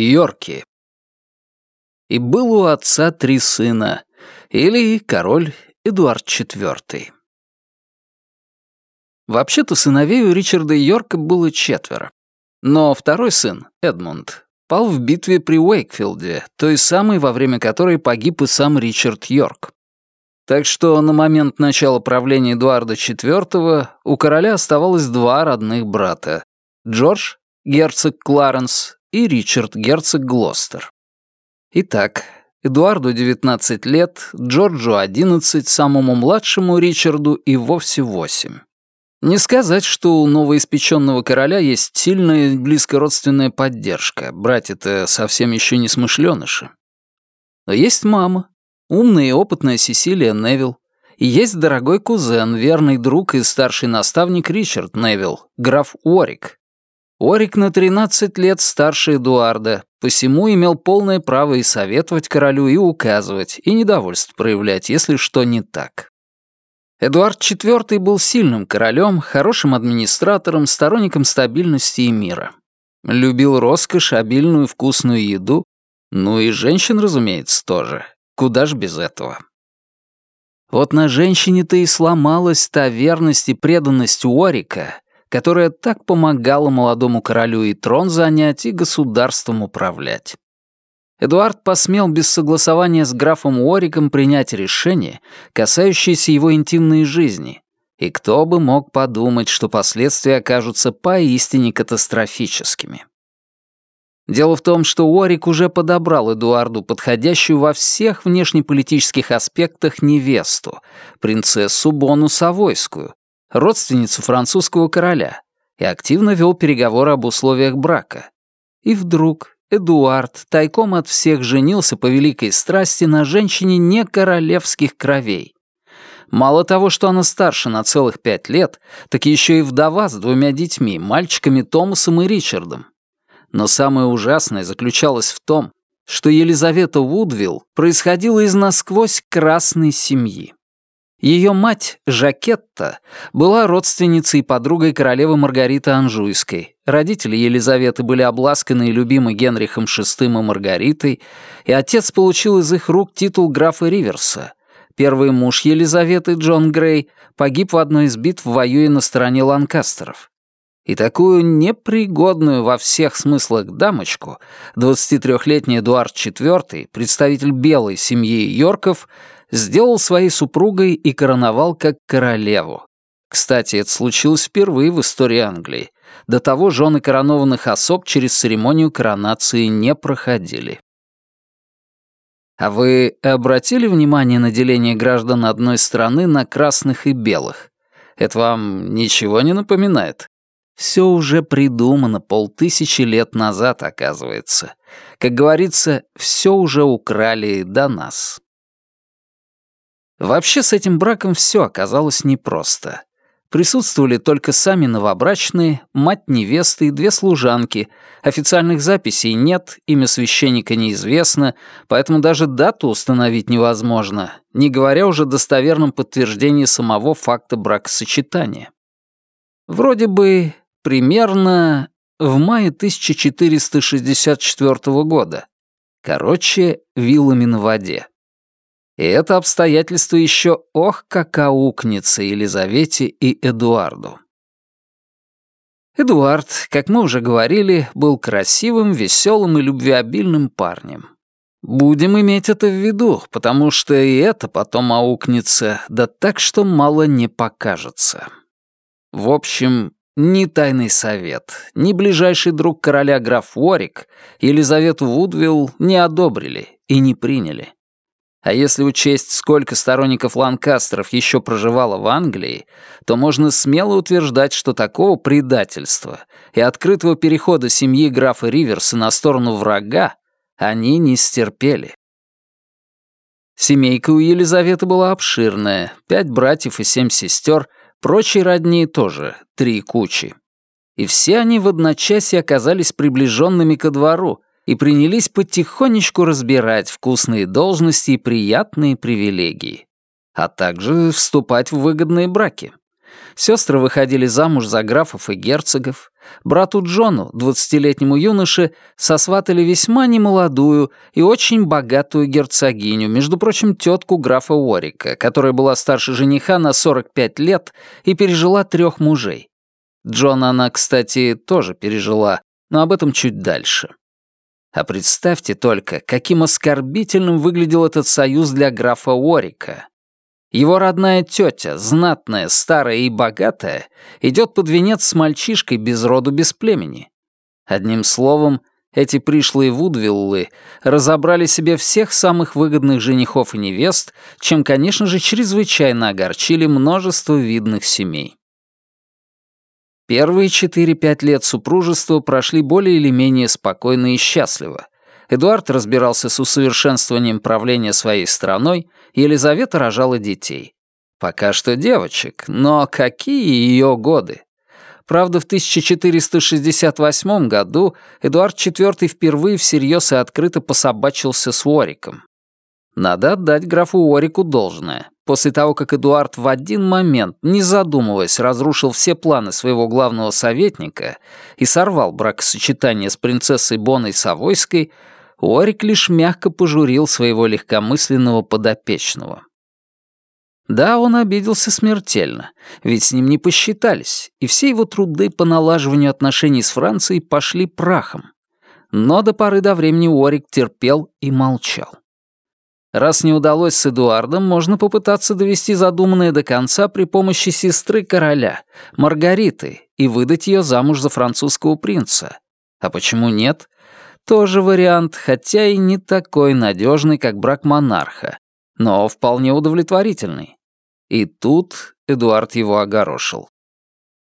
Йорки. И был у отца три сына, или король Эдуард IV. Вообще-то сыновей у Ричарда Йорка было четверо. Но второй сын, Эдмунд, пал в битве при Уэйкфилде, той самой, во время которой погиб и сам Ричард Йорк. Так что на момент начала правления Эдуарда IV у короля оставалось два родных брата — Джордж, герцог Кларенс, и Ричард, герцог Глостер. Итак, Эдуарду 19 лет, Джорджу 11, самому младшему Ричарду и вовсе 8. Не сказать, что у новоиспеченного короля есть сильная близкородственная поддержка, братья-то совсем еще не смышленыши. Но есть мама, умная и опытная Сесилия Невилл, и есть дорогой кузен, верный друг и старший наставник Ричард Невилл, граф Уорик. Уорик на 13 лет старше Эдуарда, посему имел полное право и советовать королю, и указывать, и недовольство проявлять, если что не так. Эдуард IV был сильным королем, хорошим администратором, сторонником стабильности и мира. Любил роскошь, обильную вкусную еду, ну и женщин, разумеется, тоже. Куда ж без этого? Вот на женщине-то и сломалась та верность и преданность Уорика, которая так помогала молодому королю и трон занять, и государством управлять. Эдуард посмел без согласования с графом Уориком принять решение, касающееся его интимной жизни, и кто бы мог подумать, что последствия окажутся поистине катастрофическими. Дело в том, что Уорик уже подобрал Эдуарду подходящую во всех внешнеполитических аспектах невесту, принцессу Бону Савойскую, родственницу французского короля, и активно вел переговоры об условиях брака. И вдруг Эдуард тайком от всех женился по великой страсти на женщине не королевских кровей. Мало того, что она старше на целых пять лет, так еще и вдова с двумя детьми, мальчиками Томасом и Ричардом. Но самое ужасное заключалось в том, что Елизавета Вудвилл происходила из насквозь красной семьи. Ее мать, Жакетта, была родственницей и подругой королевы Маргариты Анжуйской. Родители Елизаветы были обласканы и любимы Генрихом VI и Маргаритой, и отец получил из их рук титул графа Риверса. Первый муж Елизаветы, Джон Грей, погиб в одной из битв, воюя на стороне Ланкастеров. И такую непригодную во всех смыслах дамочку 23-летний Эдуард IV, представитель белой семьи Йорков, сделал своей супругой и короновал как королеву. Кстати, это случилось впервые в истории Англии. До того жены коронованных особ через церемонию коронации не проходили. А вы обратили внимание на деление граждан одной страны на красных и белых? Это вам ничего не напоминает? Все уже придумано полтысячи лет назад, оказывается. Как говорится, все уже украли до нас. Вообще с этим браком все оказалось непросто. Присутствовали только сами новобрачные, мать невесты и две служанки. Официальных записей нет, имя священника неизвестно, поэтому даже дату установить невозможно, не говоря уже о достоверном подтверждении самого факта бракосочетания. Вроде бы примерно в мае 1464 года. Короче, вилами на воде. И это обстоятельство еще ох как аукнется Елизавете и Эдуарду. Эдуард, как мы уже говорили, был красивым, веселым и любвеобильным парнем. Будем иметь это в виду, потому что и это потом аукнется, да так, что мало не покажется. В общем, ни тайный совет, ни ближайший друг короля граф Уорик Елизавету Вудвилл не одобрили и не приняли. А если учесть, сколько сторонников Ланкастеров еще проживало в Англии, то можно смело утверждать, что такого предательства и открытого перехода семьи графа Риверса на сторону врага они не стерпели. Семейка у Елизаветы была обширная, пять братьев и семь сестер, прочие родни тоже, три кучи. И все они в одночасье оказались приближенными ко двору, и принялись потихонечку разбирать вкусные должности и приятные привилегии, а также вступать в выгодные браки. Сестры выходили замуж за графов и герцогов. Брату Джону, двадцатилетнему юноше, сосватали весьма немолодую и очень богатую герцогиню, между прочим, тетку графа Уорика, которая была старше жениха на 45 лет и пережила трех мужей. Джона она, кстати, тоже пережила, но об этом чуть дальше. А представьте только, каким оскорбительным выглядел этот союз для графа Уорика. Его родная тетя, знатная, старая и богатая, идет под венец с мальчишкой без роду, без племени. Одним словом, эти пришлые Вудвиллы разобрали себе всех самых выгодных женихов и невест, чем, конечно же, чрезвычайно огорчили множество видных семей. Первые 4-5 лет супружества прошли более или менее спокойно и счастливо. Эдуард разбирался с усовершенствованием правления своей страной, Елизавета рожала детей. Пока что девочек, но какие ее годы? Правда, в 1468 году Эдуард IV впервые всерьез и открыто пособачился с Уориком. Надо отдать графу Уорику должное. После того, как Эдуард в один момент, не задумываясь, разрушил все планы своего главного советника и сорвал бракосочетание с принцессой Боной Савойской, Уорик лишь мягко пожурил своего легкомысленного подопечного. Да, он обиделся смертельно, ведь с ним не посчитались, и все его труды по налаживанию отношений с Францией пошли прахом. Но до поры до времени Уорик терпел и молчал. Раз не удалось с Эдуардом, можно попытаться довести задуманное до конца при помощи сестры короля, Маргариты, и выдать ее замуж за французского принца. А почему нет? Тоже вариант, хотя и не такой надежный, как брак монарха, но вполне удовлетворительный. И тут Эдуард его огорошил.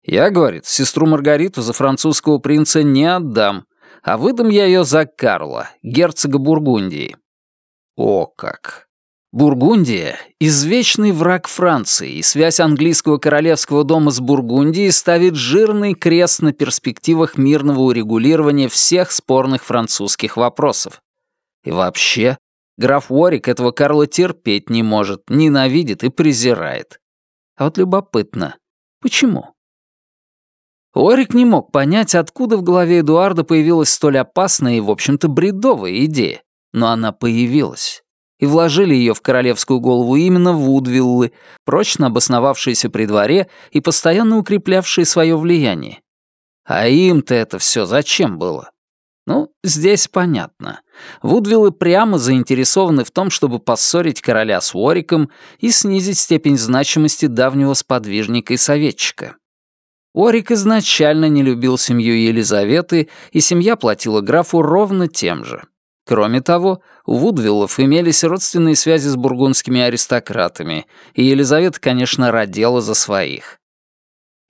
«Я, — говорит, — сестру Маргариту за французского принца не отдам, а выдам я ее за Карла, герцога Бургундии». О как! Бургундия — извечный враг Франции, и связь английского королевского дома с Бургундией ставит жирный крест на перспективах мирного урегулирования всех спорных французских вопросов. И вообще, граф Уорик этого Карла терпеть не может, ненавидит и презирает. А вот любопытно, почему? Уорик не мог понять, откуда в голове Эдуарда появилась столь опасная и, в общем-то, бредовая идея но она появилась. И вложили ее в королевскую голову именно Вудвиллы, прочно обосновавшиеся при дворе и постоянно укреплявшие свое влияние. А им-то это все зачем было? Ну, здесь понятно. Вудвиллы прямо заинтересованы в том, чтобы поссорить короля с Уориком и снизить степень значимости давнего сподвижника и советчика. Уорик изначально не любил семью Елизаветы, и семья платила графу ровно тем же. Кроме того, у Вудвиллов имелись родственные связи с бургундскими аристократами, и Елизавета, конечно, родила за своих.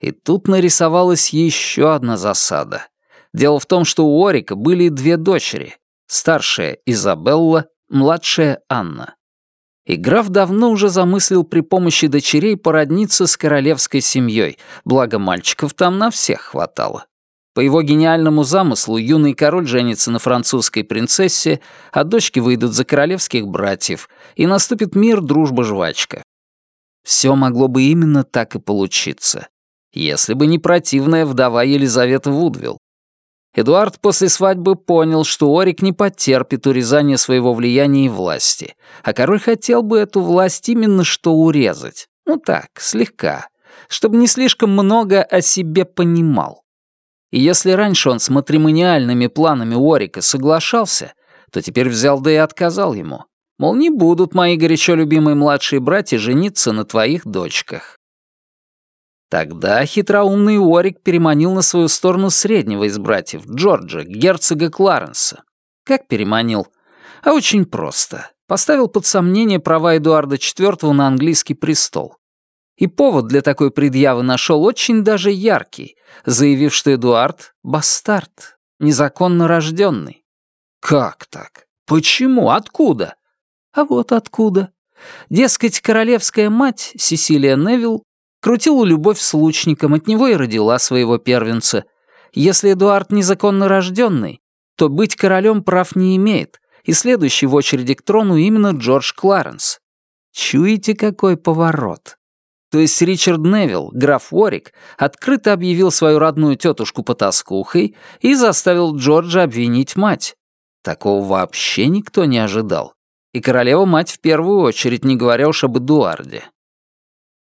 И тут нарисовалась еще одна засада. Дело в том, что у Орика были две дочери. Старшая Изабелла, младшая Анна. И граф давно уже замыслил при помощи дочерей породниться с королевской семьей, благо мальчиков там на всех хватало. По его гениальному замыслу юный король женится на французской принцессе, а дочки выйдут за королевских братьев, и наступит мир, дружба, жвачка. Все могло бы именно так и получиться, если бы не противная вдова Елизавета Вудвилл. Эдуард после свадьбы понял, что Орик не потерпит урезания своего влияния и власти, а король хотел бы эту власть именно что урезать. Ну так, слегка, чтобы не слишком много о себе понимал. И если раньше он с матримониальными планами Уорика соглашался, то теперь взял да и отказал ему. Мол, не будут мои горячо любимые младшие братья жениться на твоих дочках. Тогда хитроумный Уорик переманил на свою сторону среднего из братьев, Джорджа, герцога Кларенса. Как переманил? А очень просто. Поставил под сомнение права Эдуарда IV на английский престол. И повод для такой предъявы нашел очень даже яркий, заявив, что Эдуард — бастард, незаконно рожденный. Как так? Почему? Откуда? А вот откуда. Дескать, королевская мать, Сесилия Невилл, крутила любовь с лучником, от него и родила своего первенца. Если Эдуард незаконно рожденный, то быть королем прав не имеет, и следующий в очереди к трону именно Джордж Кларенс. Чуете, какой поворот? То есть Ричард Невилл, граф Уорик, открыто объявил свою родную тетушку потаскухой и заставил Джорджа обвинить мать. Такого вообще никто не ожидал. И королева-мать в первую очередь, не говоря уж об Эдуарде.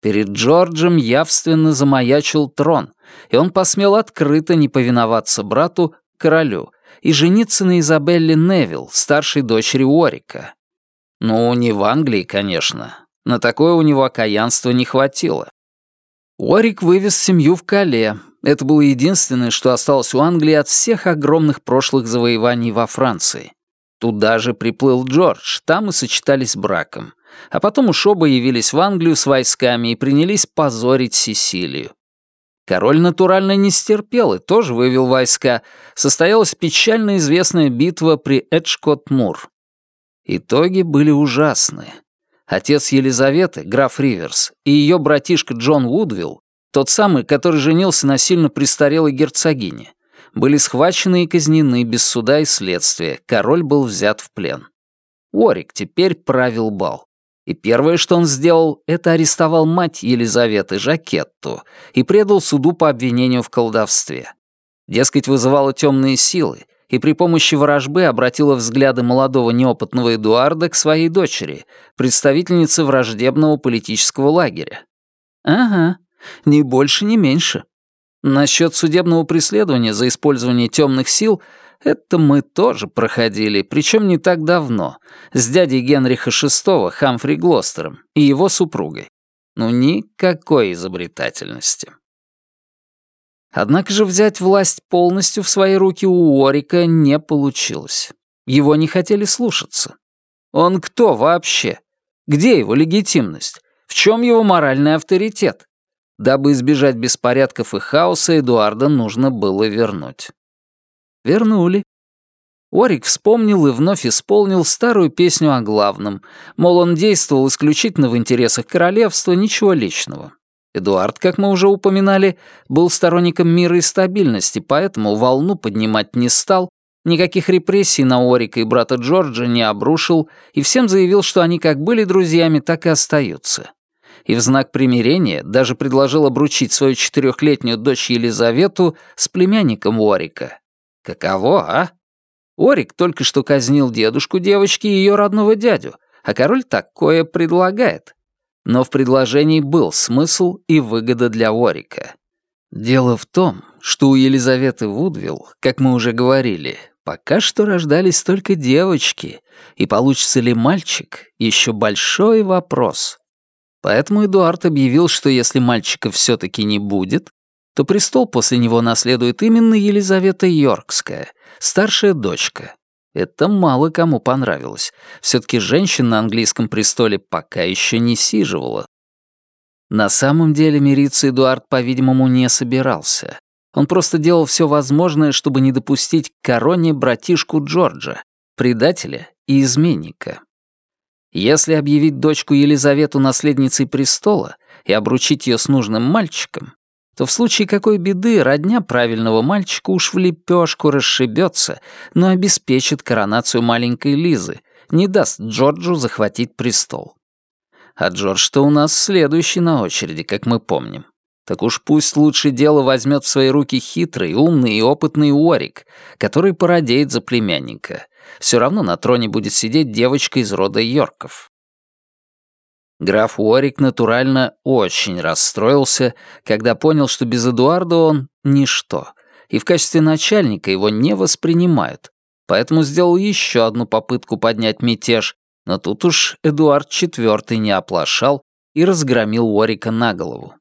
Перед Джорджем явственно замаячил трон, и он посмел открыто не повиноваться брату, королю, и жениться на Изабелле Невилл, старшей дочери Уорика. Ну, не в Англии, конечно, на такое у него окаянства не хватило. Уорик вывез семью в Кале. Это было единственное, что осталось у Англии от всех огромных прошлых завоеваний во Франции. Туда же приплыл Джордж, там и сочетались браком. А потом уж оба явились в Англию с войсками и принялись позорить Сесилию. Король натурально не стерпел и тоже вывел войска. Состоялась печально известная битва при Эджкот-Мур. Итоги были ужасные. Отец Елизаветы, граф Риверс, и ее братишка Джон Вудвилл, тот самый, который женился на сильно престарелой герцогине, были схвачены и казнены без суда и следствия, король был взят в плен. Уорик теперь правил бал. И первое, что он сделал, это арестовал мать Елизаветы, Жакетту, и предал суду по обвинению в колдовстве. Дескать, вызывала темные силы, и при помощи ворожбы обратила взгляды молодого неопытного Эдуарда к своей дочери, представительнице враждебного политического лагеря. Ага, ни больше, ни меньше. Насчет судебного преследования за использование темных сил это мы тоже проходили, причем не так давно, с дядей Генриха VI Хамфри Глостером и его супругой. Ну, никакой изобретательности. Однако же взять власть полностью в свои руки у Уорика не получилось. Его не хотели слушаться. Он кто вообще? Где его легитимность? В чем его моральный авторитет? Дабы избежать беспорядков и хаоса, Эдуарда нужно было вернуть. Вернули. Орик вспомнил и вновь исполнил старую песню о главном, мол, он действовал исключительно в интересах королевства, ничего личного. Эдуард, как мы уже упоминали, был сторонником мира и стабильности, поэтому волну поднимать не стал, никаких репрессий на Орика и брата Джорджа не обрушил и всем заявил, что они как были друзьями, так и остаются. И в знак примирения даже предложил обручить свою четырехлетнюю дочь Елизавету с племянником Орика. Каково, а? Орик только что казнил дедушку девочки и ее родного дядю, а король такое предлагает. Но в предложении был смысл и выгода для Орика. Дело в том, что у Елизаветы Вудвилл, как мы уже говорили, пока что рождались только девочки, и получится ли мальчик — еще большой вопрос. Поэтому Эдуард объявил, что если мальчика все-таки не будет, то престол после него наследует именно Елизавета Йоркская, старшая дочка, это мало кому понравилось. Все-таки женщин на английском престоле пока еще не сиживала. На самом деле мириться Эдуард, по-видимому, не собирался. Он просто делал все возможное, чтобы не допустить к короне братишку Джорджа, предателя и изменника. Если объявить дочку Елизавету наследницей престола и обручить ее с нужным мальчиком, то в случае какой беды родня правильного мальчика уж в лепешку расшибется, но обеспечит коронацию маленькой Лизы, не даст Джорджу захватить престол. А Джордж-то у нас следующий на очереди, как мы помним. Так уж пусть лучше дело возьмет в свои руки хитрый, умный и опытный Уорик, который породеет за племянника. Все равно на троне будет сидеть девочка из рода Йорков. Граф Уорик натурально очень расстроился, когда понял, что без Эдуарда он — ничто, и в качестве начальника его не воспринимают, поэтому сделал еще одну попытку поднять мятеж, но тут уж Эдуард IV не оплошал и разгромил Уорика на голову.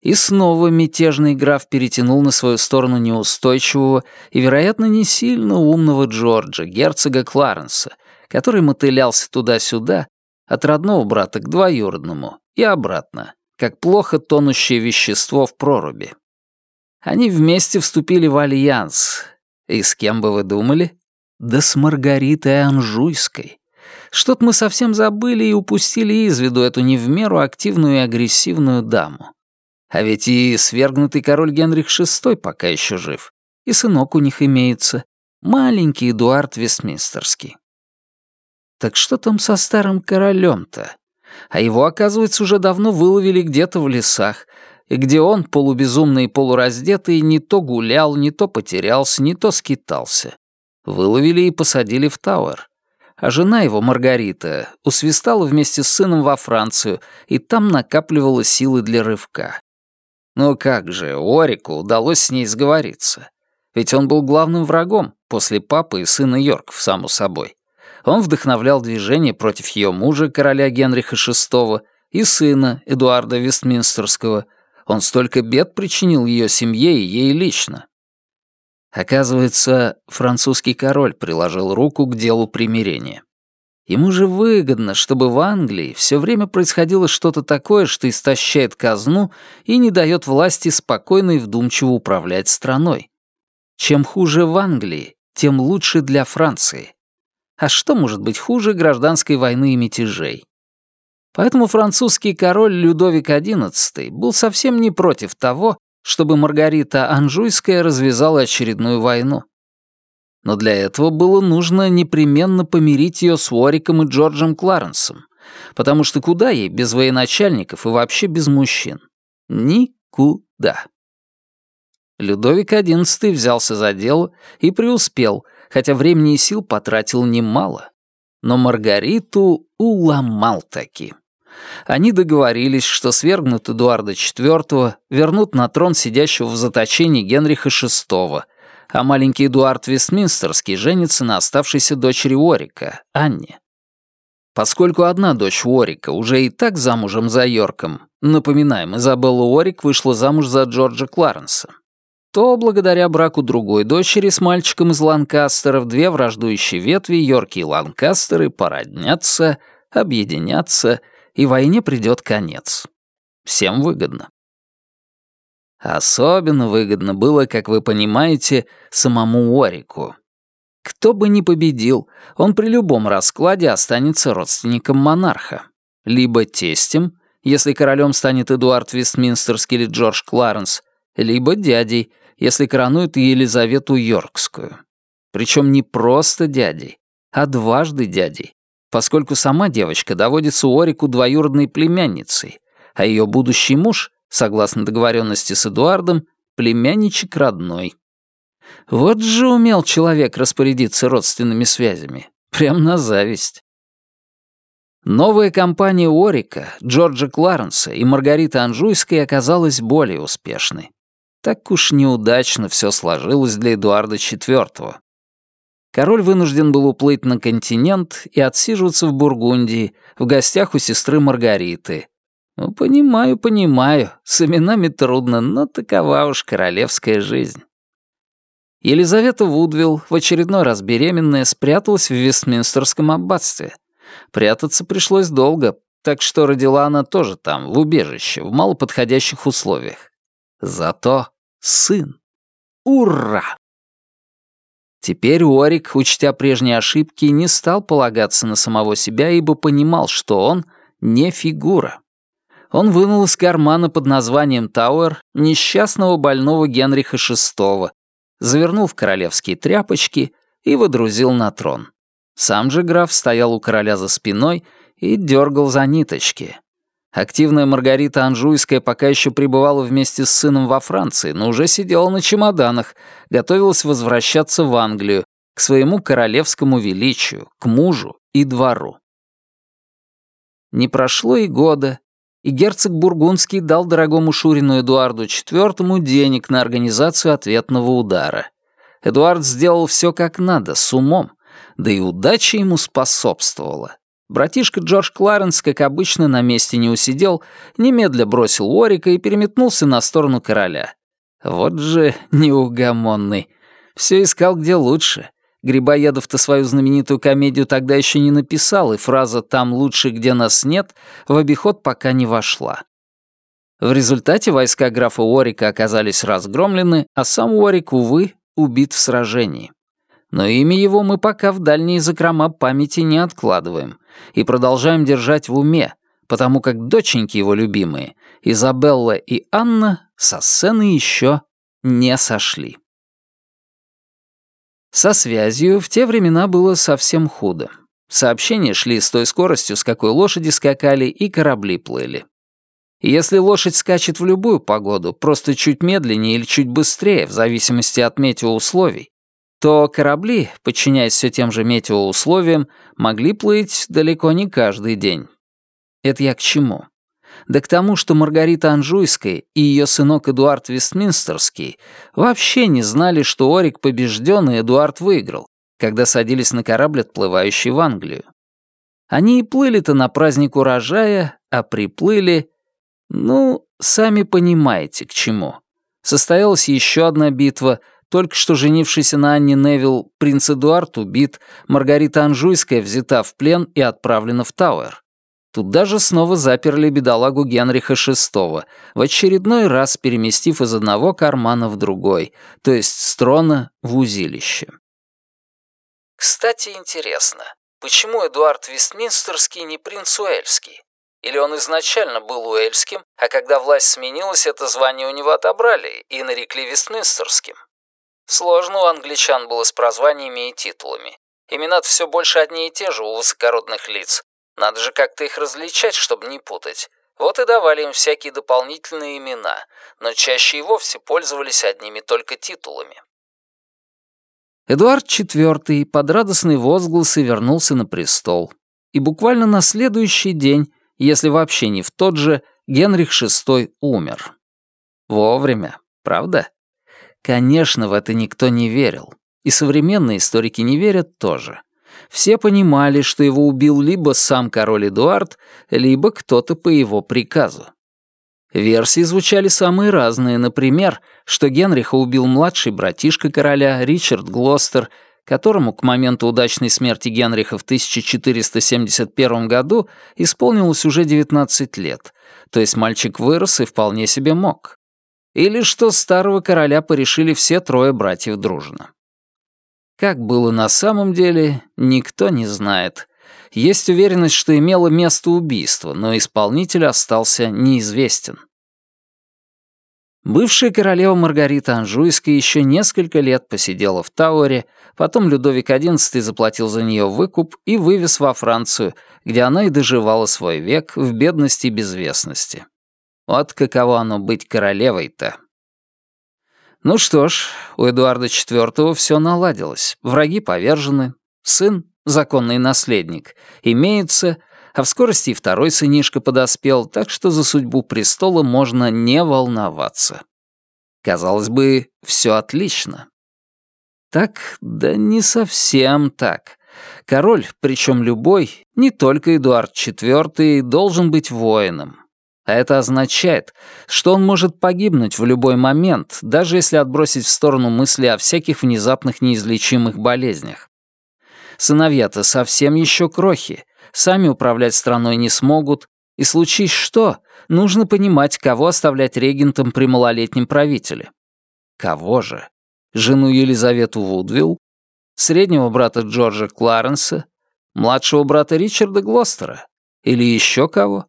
И снова мятежный граф перетянул на свою сторону неустойчивого и, вероятно, не сильно умного Джорджа, герцога Кларенса, который мотылялся туда-сюда от родного брата к двоюродному и обратно, как плохо тонущее вещество в проруби. Они вместе вступили в альянс. И с кем бы вы думали? Да с Маргаритой Анжуйской. Что-то мы совсем забыли и упустили из виду эту не в меру активную и агрессивную даму. А ведь и свергнутый король Генрих VI пока еще жив. И сынок у них имеется. Маленький Эдуард Вестминстерский. Так что там со старым королем-то? А его, оказывается, уже давно выловили где-то в лесах, и где он, полубезумный и полураздетый, не то гулял, не то потерялся, не то скитался. Выловили и посадили в Тауэр. А жена его, Маргарита, усвистала вместе с сыном во Францию и там накапливала силы для рывка. Но как же, Орику удалось с ней сговориться. Ведь он был главным врагом после папы и сына Йорков, само собой. Он вдохновлял движение против ее мужа, короля Генриха VI, и сына, Эдуарда Вестминстерского. Он столько бед причинил ее семье и ей лично. Оказывается, французский король приложил руку к делу примирения. Ему же выгодно, чтобы в Англии все время происходило что-то такое, что истощает казну и не дает власти спокойно и вдумчиво управлять страной. Чем хуже в Англии, тем лучше для Франции. А что может быть хуже гражданской войны и мятежей? Поэтому французский король Людовик XI был совсем не против того, чтобы Маргарита Анжуйская развязала очередную войну. Но для этого было нужно непременно помирить ее с Уориком и Джорджем Кларенсом, потому что куда ей без военачальников и вообще без мужчин? Никуда. Людовик XI взялся за дело и преуспел, хотя времени и сил потратил немало. Но Маргариту уломал таки. Они договорились, что свергнут Эдуарда IV, вернут на трон сидящего в заточении Генриха VI, а маленький Эдуард Вестминстерский женится на оставшейся дочери Уорика, Анне. Поскольку одна дочь Уорика уже и так замужем за Йорком, напоминаем, Изабелла Уорик вышла замуж за Джорджа Кларенса, то благодаря браку другой дочери с мальчиком из Ланкастеров две враждующие ветви, Йорки и Ланкастеры, породнятся, объединятся, и войне придет конец. Всем выгодно. Особенно выгодно было, как вы понимаете, самому Уорику. Кто бы ни победил, он при любом раскладе останется родственником монарха. Либо тестем, если королем станет Эдуард Вестминстерский или Джордж Кларенс, либо дядей, если коронуют Елизавету Йоркскую. Причем не просто дядей, а дважды дядей, поскольку сама девочка доводится Уорику двоюродной племянницей, а ее будущий муж согласно договоренности с Эдуардом, племянничек родной. Вот же умел человек распорядиться родственными связями. Прям на зависть. Новая компания Уорика, Джорджа Кларенса и Маргариты Анжуйской оказалась более успешной. Так уж неудачно все сложилось для Эдуарда IV. Король вынужден был уплыть на континент и отсиживаться в Бургундии, в гостях у сестры Маргариты, ну, понимаю, понимаю, с именами трудно, но такова уж королевская жизнь. Елизавета Вудвилл, в очередной раз беременная, спряталась в Вестминстерском аббатстве. Прятаться пришлось долго, так что родила она тоже там, в убежище, в малоподходящих условиях. Зато сын. Ура! Теперь Уорик, учтя прежние ошибки, не стал полагаться на самого себя, ибо понимал, что он не фигура он вынул из кармана под названием Тауэр несчастного больного Генриха VI, завернул в королевские тряпочки и водрузил на трон. Сам же граф стоял у короля за спиной и дергал за ниточки. Активная Маргарита Анжуйская пока еще пребывала вместе с сыном во Франции, но уже сидела на чемоданах, готовилась возвращаться в Англию, к своему королевскому величию, к мужу и двору. Не прошло и года, и герцог Бургундский дал дорогому Шурину Эдуарду IV денег на организацию ответного удара. Эдуард сделал все как надо, с умом, да и удача ему способствовала. Братишка Джордж Кларенс, как обычно, на месте не усидел, немедля бросил Уорика и переметнулся на сторону короля. Вот же неугомонный. Все искал где лучше. Грибоедов-то свою знаменитую комедию тогда еще не написал, и фраза «там лучше, где нас нет» в обиход пока не вошла. В результате войска графа Уорика оказались разгромлены, а сам Уорик, увы, убит в сражении. Но имя его мы пока в дальние закрома памяти не откладываем и продолжаем держать в уме, потому как доченьки его любимые, Изабелла и Анна, со сцены еще не сошли. Со связью в те времена было совсем худо. Сообщения шли с той скоростью, с какой лошади скакали и корабли плыли. Если лошадь скачет в любую погоду, просто чуть медленнее или чуть быстрее, в зависимости от метеоусловий, то корабли, подчиняясь все тем же метеоусловиям, могли плыть далеко не каждый день. Это я к чему? Да к тому, что Маргарита Анжуйская и ее сынок Эдуард Вестминстерский вообще не знали, что Орик побежден и Эдуард выиграл, когда садились на корабль, отплывающий в Англию. Они и плыли-то на праздник урожая, а приплыли ну, сами понимаете, к чему. Состоялась еще одна битва. Только что женившийся на Анне Невилл принц Эдуард убит, Маргарита Анжуйская взята в плен и отправлена в Тауэр. Тут даже снова заперли бедолагу Генриха VI, в очередной раз переместив из одного кармана в другой, то есть с трона в узилище. Кстати, интересно, почему Эдуард Вестминстерский не принц Уэльский? Или он изначально был уэльским, а когда власть сменилась, это звание у него отобрали и нарекли Вестминстерским? Сложно у англичан было с прозваниями и титулами. имена все больше одни и те же у высокородных лиц. Надо же как-то их различать, чтобы не путать. Вот и давали им всякие дополнительные имена, но чаще и вовсе пользовались одними только титулами. Эдуард IV под радостные возгласы вернулся на престол. И буквально на следующий день если вообще не в тот же, Генрих VI умер. Вовремя, правда? Конечно, в это никто не верил. И современные историки не верят тоже. Все понимали, что его убил либо сам король Эдуард, либо кто-то по его приказу. Версии звучали самые разные, например, что Генриха убил младший братишка короля Ричард Глостер которому к моменту удачной смерти Генриха в 1471 году исполнилось уже 19 лет, то есть мальчик вырос и вполне себе мог. Или что старого короля порешили все трое братьев дружно. Как было на самом деле, никто не знает. Есть уверенность, что имело место убийство, но исполнитель остался неизвестен. Бывшая королева Маргарита Анжуйская еще несколько лет посидела в Тауэре, потом Людовик XI заплатил за нее выкуп и вывез во Францию, где она и доживала свой век в бедности и безвестности. Вот каково оно быть королевой-то. Ну что ж, у Эдуарда IV все наладилось, враги повержены, сын, законный наследник, имеется, а в скорости и второй сынишка подоспел, так что за судьбу престола можно не волноваться. Казалось бы, все отлично. Так, да не совсем так. Король, причем любой, не только Эдуард IV, должен быть воином. А это означает, что он может погибнуть в любой момент, даже если отбросить в сторону мысли о всяких внезапных неизлечимых болезнях. Сыновья-то совсем еще крохи, сами управлять страной не смогут, и случись что, нужно понимать, кого оставлять регентом при малолетнем правителе. Кого же? Жену Елизавету Вудвилл? Среднего брата Джорджа Кларенса? Младшего брата Ричарда Глостера? Или еще кого?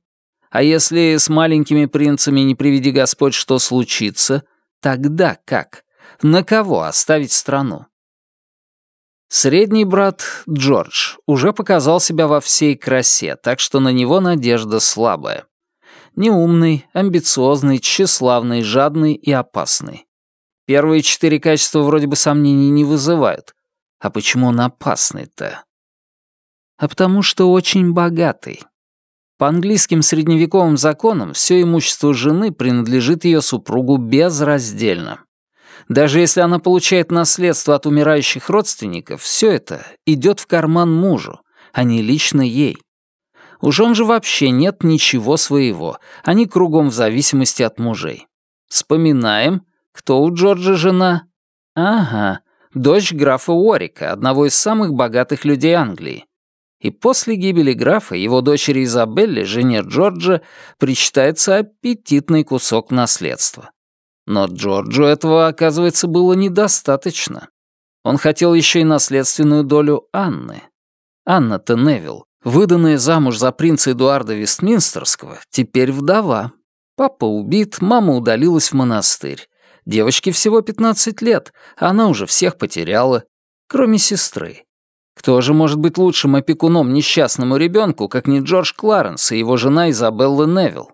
А если с маленькими принцами не приведи Господь, что случится, тогда как? На кого оставить страну? Средний брат, Джордж, уже показал себя во всей красе, так что на него надежда слабая. Неумный, амбициозный, тщеславный, жадный и опасный. Первые четыре качества вроде бы сомнений не вызывают. А почему он опасный-то? А потому что очень богатый. По английским средневековым законам все имущество жены принадлежит ее супругу безраздельно. Даже если она получает наследство от умирающих родственников, все это идет в карман мужу, а не лично ей. У жен же вообще нет ничего своего, они кругом в зависимости от мужей. Вспоминаем, кто у Джорджа жена? Ага, дочь графа Уорика, одного из самых богатых людей Англии. И после гибели графа его дочери Изабелле, жене Джорджа, причитается аппетитный кусок наследства. Но Джорджу этого, оказывается, было недостаточно. Он хотел еще и наследственную долю Анны. Анна-то Невилл, выданная замуж за принца Эдуарда Вестминстерского, теперь вдова. Папа убит, мама удалилась в монастырь. Девочке всего 15 лет, а она уже всех потеряла, кроме сестры. Кто же может быть лучшим опекуном несчастному ребенку, как не Джордж Кларенс и его жена Изабелла Невилл?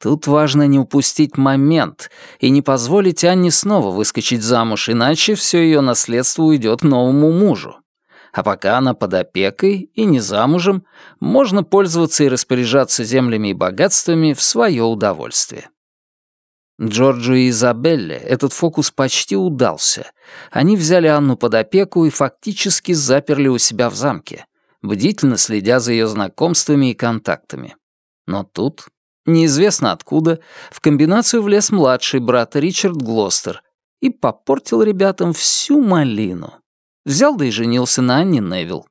Тут важно не упустить момент и не позволить Анне снова выскочить замуж, иначе все ее наследство уйдет новому мужу. А пока она под опекой и не замужем, можно пользоваться и распоряжаться землями и богатствами в свое удовольствие. Джорджу и Изабелле этот фокус почти удался. Они взяли Анну под опеку и фактически заперли у себя в замке, бдительно следя за ее знакомствами и контактами. Но тут, неизвестно откуда, в комбинацию влез младший брат Ричард Глостер и попортил ребятам всю малину. Взял да и женился на Анне Невилл.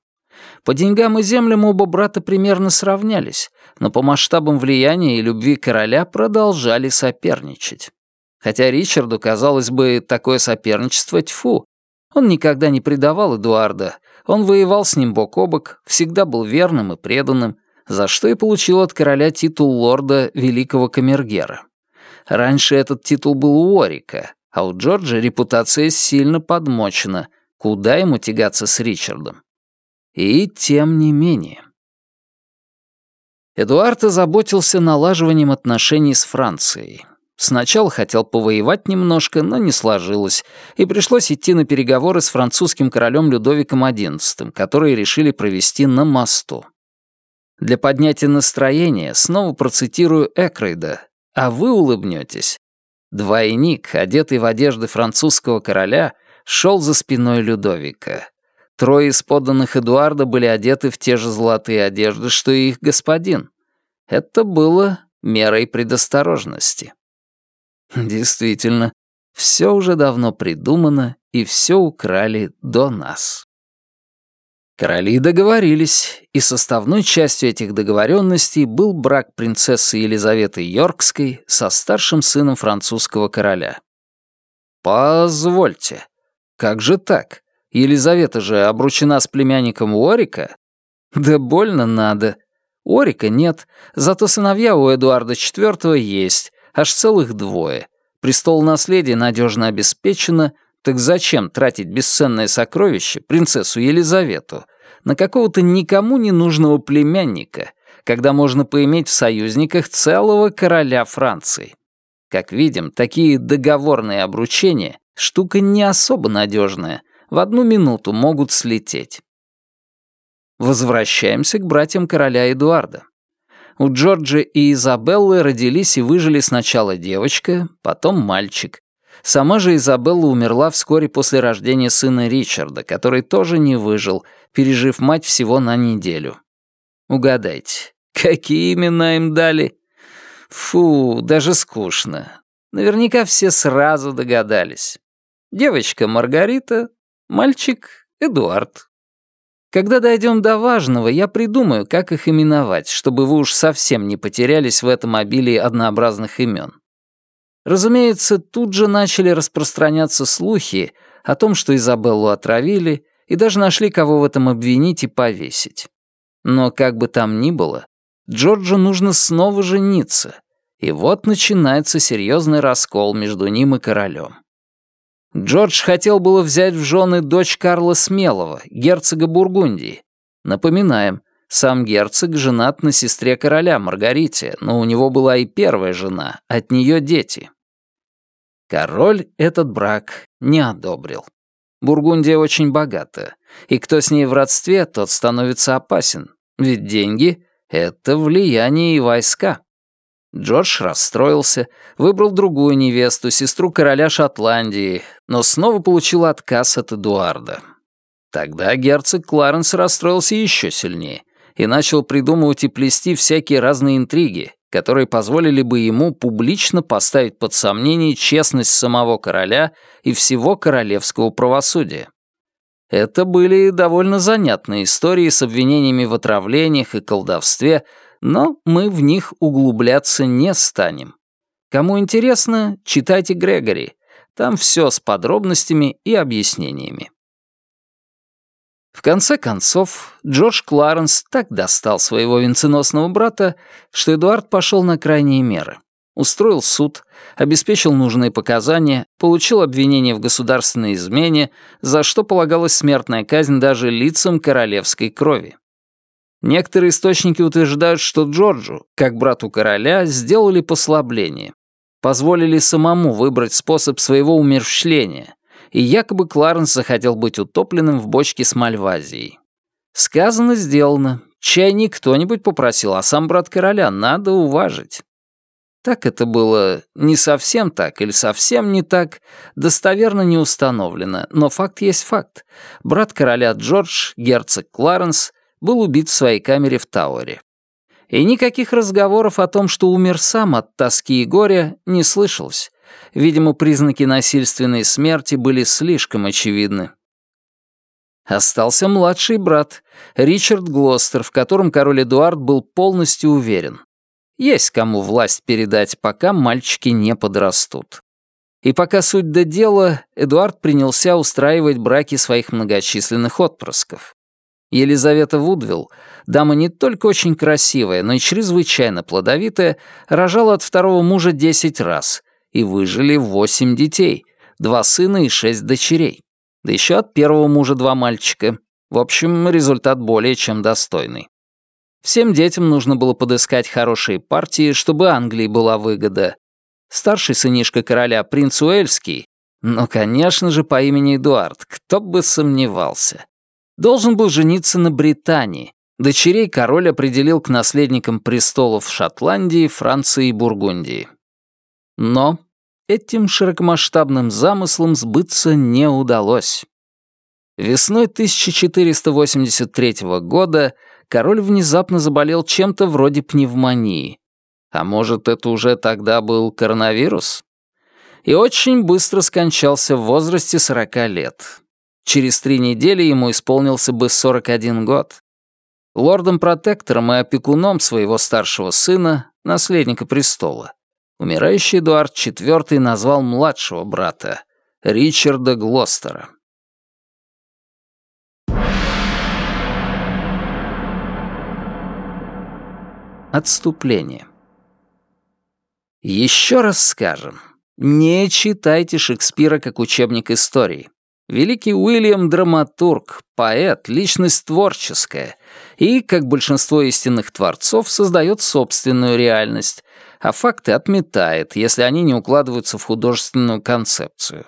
По деньгам и землям оба брата примерно сравнялись, но по масштабам влияния и любви короля продолжали соперничать. Хотя Ричарду, казалось бы, такое соперничество тьфу. Он никогда не предавал Эдуарда, он воевал с ним бок о бок, всегда был верным и преданным, за что и получил от короля титул лорда Великого Камергера. Раньше этот титул был у Орика, а у Джорджа репутация сильно подмочена. Куда ему тягаться с Ричардом? И тем не менее. Эдуард озаботился налаживанием отношений с Францией. Сначала хотел повоевать немножко, но не сложилось, и пришлось идти на переговоры с французским королем Людовиком XI, которые решили провести на мосту. Для поднятия настроения снова процитирую Экрейда, а вы улыбнетесь. Двойник, одетый в одежды французского короля, шел за спиной Людовика. Трое из подданных Эдуарда были одеты в те же золотые одежды, что и их господин. Это было мерой предосторожности. Действительно, все уже давно придумано, и все украли до нас. Короли договорились, и составной частью этих договоренностей был брак принцессы Елизаветы Йоркской со старшим сыном французского короля. Позвольте, как же так? Елизавета же обручена с племянником Уорика? Да больно надо. Орика нет, зато сыновья у Эдуарда IV есть, аж целых двое. Престол наследия надежно обеспечено, так зачем тратить бесценное сокровище, принцессу Елизавету, на какого-то никому не нужного племянника, когда можно поиметь в союзниках целого короля Франции? Как видим, такие договорные обручения — штука не особо надежная — в одну минуту могут слететь. Возвращаемся к братьям короля Эдуарда. У Джорджа и Изабеллы родились и выжили сначала девочка, потом мальчик. Сама же Изабелла умерла вскоре после рождения сына Ричарда, который тоже не выжил, пережив мать всего на неделю. Угадайте, какие имена им дали? Фу, даже скучно. Наверняка все сразу догадались. Девочка Маргарита, Мальчик — Эдуард. Когда дойдем до важного, я придумаю, как их именовать, чтобы вы уж совсем не потерялись в этом обилии однообразных имен. Разумеется, тут же начали распространяться слухи о том, что Изабеллу отравили, и даже нашли, кого в этом обвинить и повесить. Но как бы там ни было, Джорджу нужно снова жениться, и вот начинается серьезный раскол между ним и королем. Джордж хотел было взять в жены дочь Карла Смелого, герцога Бургундии. Напоминаем, сам герцог женат на сестре короля Маргарите, но у него была и первая жена, от нее дети. Король этот брак не одобрил. Бургундия очень богата, и кто с ней в родстве, тот становится опасен, ведь деньги — это влияние и войска. Джордж расстроился, выбрал другую невесту, сестру короля Шотландии, но снова получил отказ от Эдуарда. Тогда герцог Кларенс расстроился еще сильнее и начал придумывать и плести всякие разные интриги, которые позволили бы ему публично поставить под сомнение честность самого короля и всего королевского правосудия. Это были довольно занятные истории с обвинениями в отравлениях и колдовстве, но мы в них углубляться не станем. Кому интересно, читайте Грегори. Там все с подробностями и объяснениями. В конце концов, Джордж Кларенс так достал своего венценосного брата, что Эдуард пошел на крайние меры. устроил суд, обеспечил нужные показания, получил обвинение в государственной измене, за что полагалась смертная казнь даже лицам королевской крови. Некоторые источники утверждают, что Джорджу, как брату короля, сделали послабление. Позволили самому выбрать способ своего умерщвления, и якобы Кларенс захотел быть утопленным в бочке с Мальвазией. Сказано, сделано. Чай не кто-нибудь попросил, а сам брат короля, надо уважить. Так это было не совсем так или совсем не так, достоверно не установлено, но факт есть факт. Брат короля Джордж, герцог Кларенс, был убит в своей камере в Тауэре. И никаких разговоров о том, что умер сам от тоски и горя, не слышалось. Видимо, признаки насильственной смерти были слишком очевидны. Остался младший брат, Ричард Глостер, в котором король Эдуард был полностью уверен. Есть кому власть передать, пока мальчики не подрастут. И пока суть до дела, Эдуард принялся устраивать браки своих многочисленных отпрысков. Елизавета Вудвилл, дама не только очень красивая, но и чрезвычайно плодовитая, рожала от второго мужа десять раз, и выжили восемь детей, два сына и шесть дочерей. Да еще от первого мужа два мальчика. В общем, результат более чем достойный. Всем детям нужно было подыскать хорошие партии, чтобы Англии была выгода. Старший сынишка короля, принц Уэльский, ну, конечно же, по имени Эдуард, кто бы сомневался, должен был жениться на Британии. Дочерей король определил к наследникам престолов Шотландии, Франции и Бургундии. Но этим широкомасштабным замыслом сбыться не удалось. Весной 1483 года король внезапно заболел чем-то вроде пневмонии. А может, это уже тогда был коронавирус? И очень быстро скончался в возрасте 40 лет. Через три недели ему исполнился бы 41 год. Лордом-протектором и опекуном своего старшего сына, наследника престола, Умирающий Эдуард IV назвал младшего брата, Ричарда Глостера. Отступление. Еще раз скажем, не читайте Шекспира как учебник истории. Великий Уильям — драматург, поэт, личность творческая и, как большинство истинных творцов, создает собственную реальность, а факты отметает, если они не укладываются в художественную концепцию.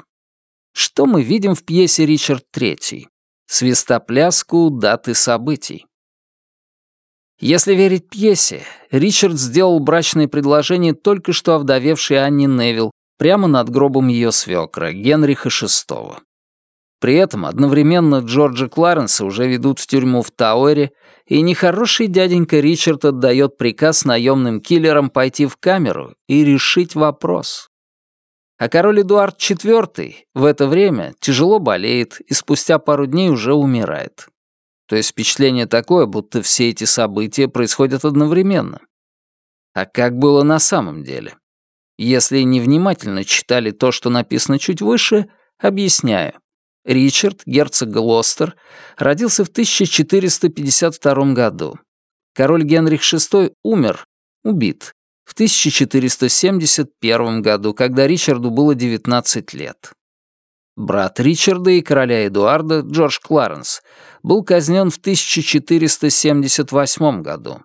Что мы видим в пьесе «Ричард III»? Свистопляску даты событий. Если верить пьесе, Ричард сделал брачное предложение только что овдовевшей Анне Невилл прямо над гробом ее свекра, Генриха VI. При этом одновременно Джорджа Кларенса уже ведут в тюрьму в Тауэре, и нехороший дяденька Ричард отдает приказ наемным киллерам пойти в камеру и решить вопрос. А король Эдуард IV в это время тяжело болеет и спустя пару дней уже умирает. То есть впечатление такое, будто все эти события происходят одновременно. А как было на самом деле? Если невнимательно читали то, что написано чуть выше, объясняю. Ричард, герцог Глостер, родился в 1452 году. Король Генрих VI умер, убит, в 1471 году, когда Ричарду было 19 лет. Брат Ричарда и короля Эдуарда, Джордж Кларенс, был казнен в 1478 году.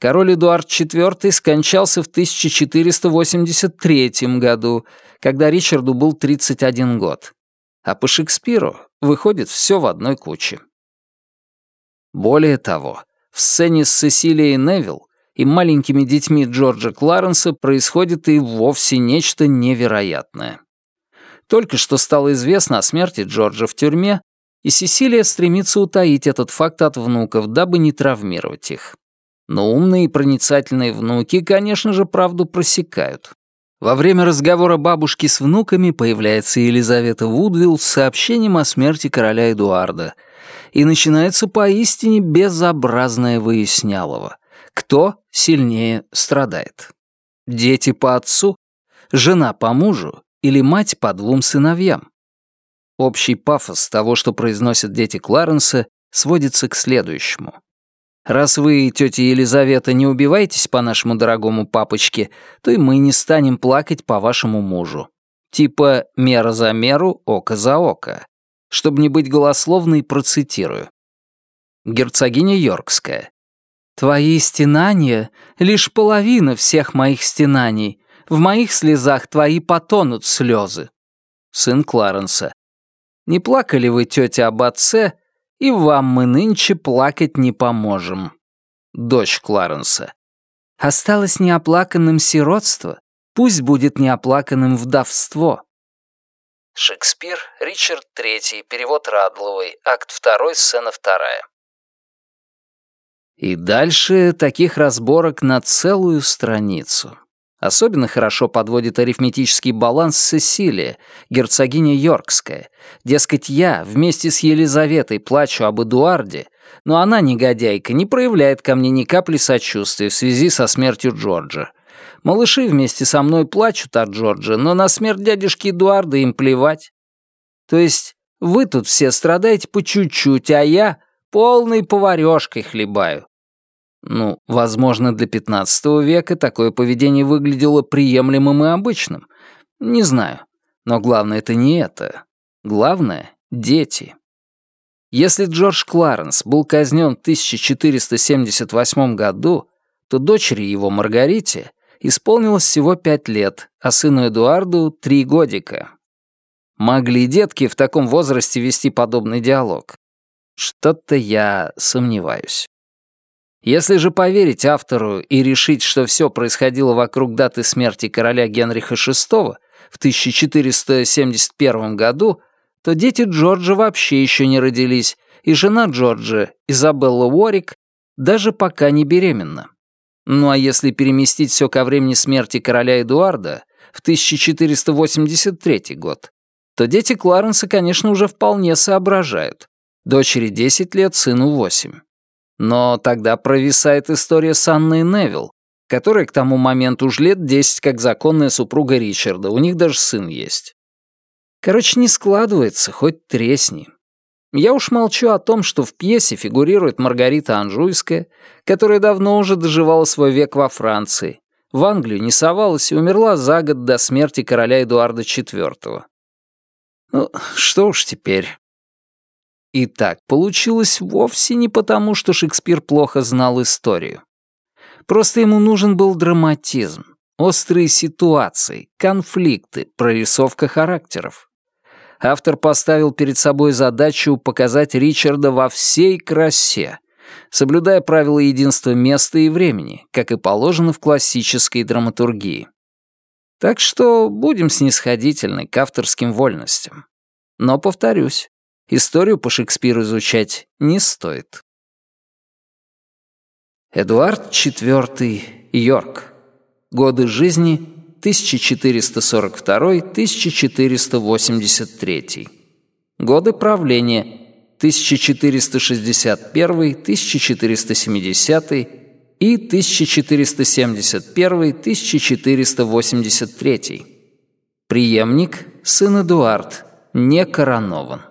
Король Эдуард IV скончался в 1483 году, когда Ричарду был 31 год а по Шекспиру выходит все в одной куче. Более того, в сцене с Сесилией Невилл и маленькими детьми Джорджа Кларенса происходит и вовсе нечто невероятное. Только что стало известно о смерти Джорджа в тюрьме, и Сесилия стремится утаить этот факт от внуков, дабы не травмировать их. Но умные и проницательные внуки, конечно же, правду просекают. Во время разговора бабушки с внуками появляется Елизавета Вудвилл с сообщением о смерти короля Эдуарда. И начинается поистине безобразное выяснялово. Кто сильнее страдает? Дети по отцу? Жена по мужу? Или мать по двум сыновьям? Общий пафос того, что произносят дети Кларенса, сводится к следующему. Раз вы, тетя Елизавета, не убиваетесь по нашему дорогому папочке, то и мы не станем плакать по вашему мужу. Типа «мера за меру, око за око». Чтобы не быть голословной, процитирую. Герцогиня Йоркская. «Твои стенания — лишь половина всех моих стенаний. В моих слезах твои потонут слезы». Сын Кларенса. «Не плакали вы, тетя, об отце, и вам мы нынче плакать не поможем». Дочь Кларенса. «Осталось неоплаканным сиротство, пусть будет неоплаканным вдовство». Шекспир, Ричард III, перевод Радловой, акт 2, сцена 2. И дальше таких разборок на целую страницу. Особенно хорошо подводит арифметический баланс Сесилия, герцогиня Йоркская. Дескать, я вместе с Елизаветой плачу об Эдуарде, но она, негодяйка, не проявляет ко мне ни капли сочувствия в связи со смертью Джорджа. Малыши вместе со мной плачут от Джорджа, но на смерть дядюшки Эдуарда им плевать. То есть вы тут все страдаете по чуть-чуть, а я полной поварёшкой хлебаю. Ну, возможно, для XV века такое поведение выглядело приемлемым и обычным. Не знаю. Но главное это не это. Главное — дети. Если Джордж Кларенс был казнен в 1478 году, то дочери его, Маргарите, исполнилось всего пять лет, а сыну Эдуарду — три годика. Могли детки в таком возрасте вести подобный диалог? Что-то я сомневаюсь. Если же поверить автору и решить, что все происходило вокруг даты смерти короля Генриха VI в 1471 году, то дети Джорджа вообще еще не родились, и жена Джорджа, Изабелла Уорик, даже пока не беременна. Ну а если переместить все ко времени смерти короля Эдуарда в 1483 год, то дети Кларенса, конечно, уже вполне соображают. Дочери 10 лет, сыну 8. Но тогда провисает история с Анной Невилл, которая к тому моменту уж лет десять как законная супруга Ричарда, у них даже сын есть. Короче, не складывается, хоть тресни. Я уж молчу о том, что в пьесе фигурирует Маргарита Анжуйская, которая давно уже доживала свой век во Франции, в Англию не совалась и умерла за год до смерти короля Эдуарда IV. Ну, что уж теперь. И так получилось вовсе не потому, что Шекспир плохо знал историю. Просто ему нужен был драматизм, острые ситуации, конфликты, прорисовка характеров. Автор поставил перед собой задачу показать Ричарда во всей красе, соблюдая правила единства места и времени, как и положено в классической драматургии. Так что будем снисходительны к авторским вольностям. Но, повторюсь, Историю по Шекспиру изучать не стоит. Эдуард IV Йорк. Годы жизни 1442-1483. Годы правления 1461-1470 и 1471-1483. Приемник, сын Эдуард, не коронован.